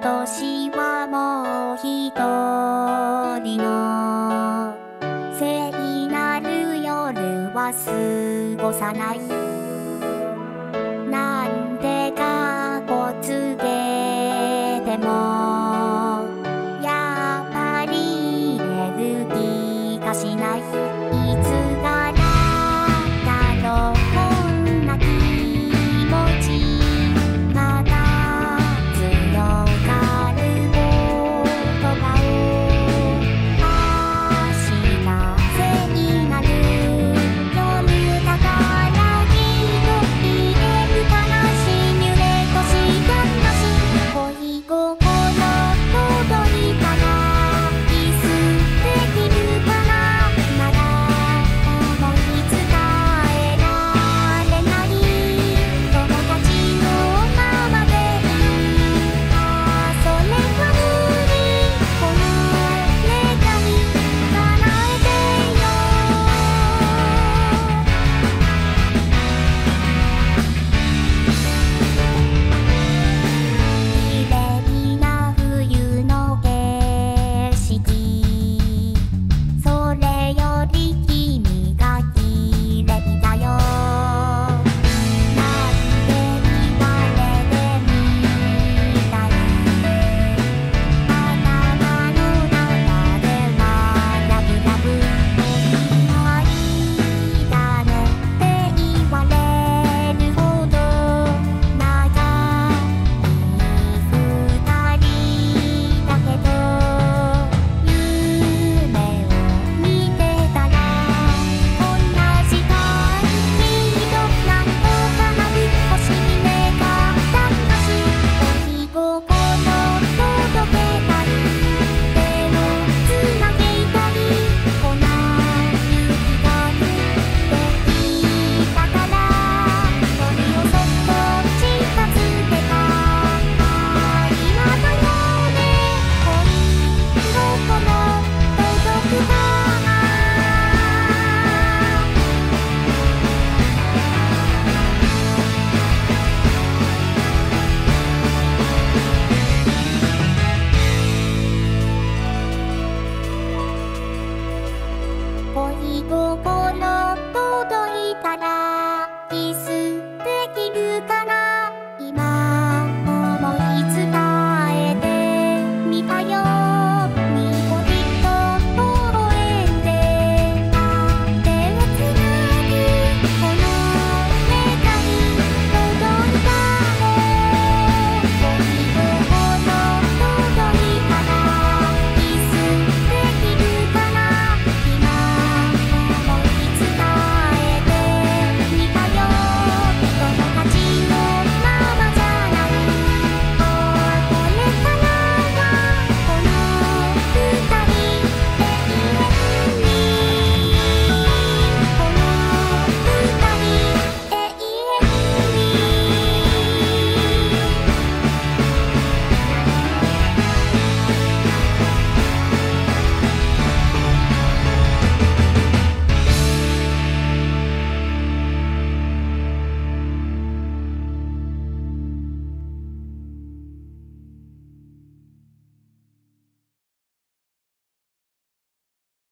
年はもう一人の聖なる夜は過ごさない。